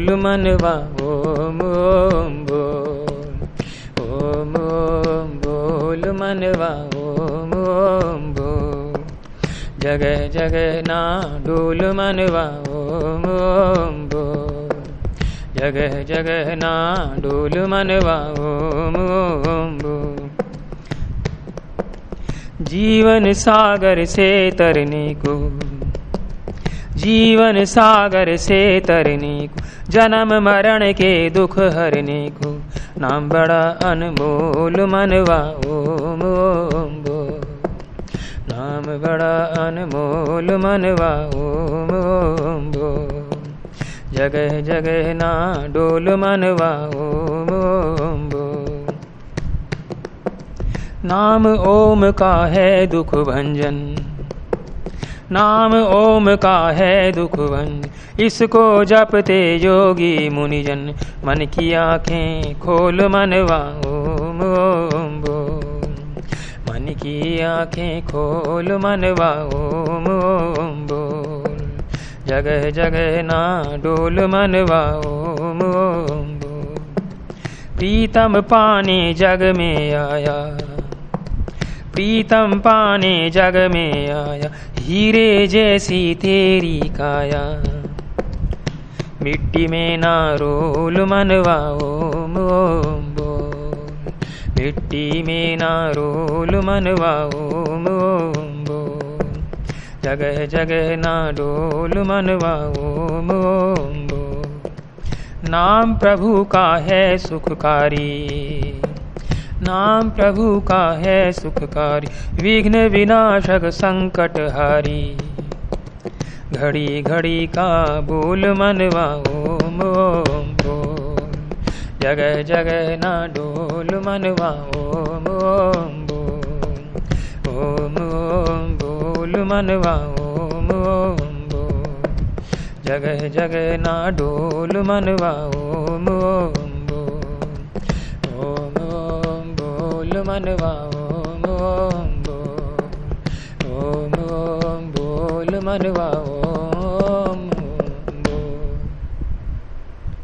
बोल मनवा, ओम ओम, बोल। ओम ओम, बोल मनवा, ओम ओम, बोल। जगह जगह ना डोल मनवा, ओम ओम, बोल। जगह जग ना डोल मनवा, ओम ओम, बोल। जीवन सागर से तरने को जीवन सागर से तरने को, जन्म मरण के दुख हरने को। नाम बड़ा अनमोल मनवा ओम ओम बोल नाम बड़ा अनमोल मनवा ओम ओम बोल जगह जगह ना डोल मनवा ओम ओम बोल नाम ओम का है दुख भंजन नाम ओम का है दुख भंजन इसको जपते योगी मुनिजन। मन की आँखें खोल मनवा ओम ओम मन की आँखें खोल मनवा ओम ओम जगह जगह ना डोल मनवा ओम ओम प्रीतम पाने जग में आया। प्रीतम पाने जग में आया, हीरे जैसी तेरी काया। मिट्टी में ना रोल मनवा, ओम ओम बोल मिट्टी में ना रोल मनवा, ओम ओम बोल जगह जगह ना डोल मनवा, ओम ओम बोल नाम प्रभु का है सुखकारी। नाम प्रभु का है सुखकारी, विघ्न विनाशक संकट हारी। घड़ी घड़ी का बोल मनवा, ओम ओम, बोल। जगह जगह ना डोल मनवा, ओम ओम, बोल। ओम ओम, बोल मनवा, ओम ओम, बोल। जगह जगह ना डोल मनवा, ओम मनवा ओम ओम बोल ओम ओम बोल मनवा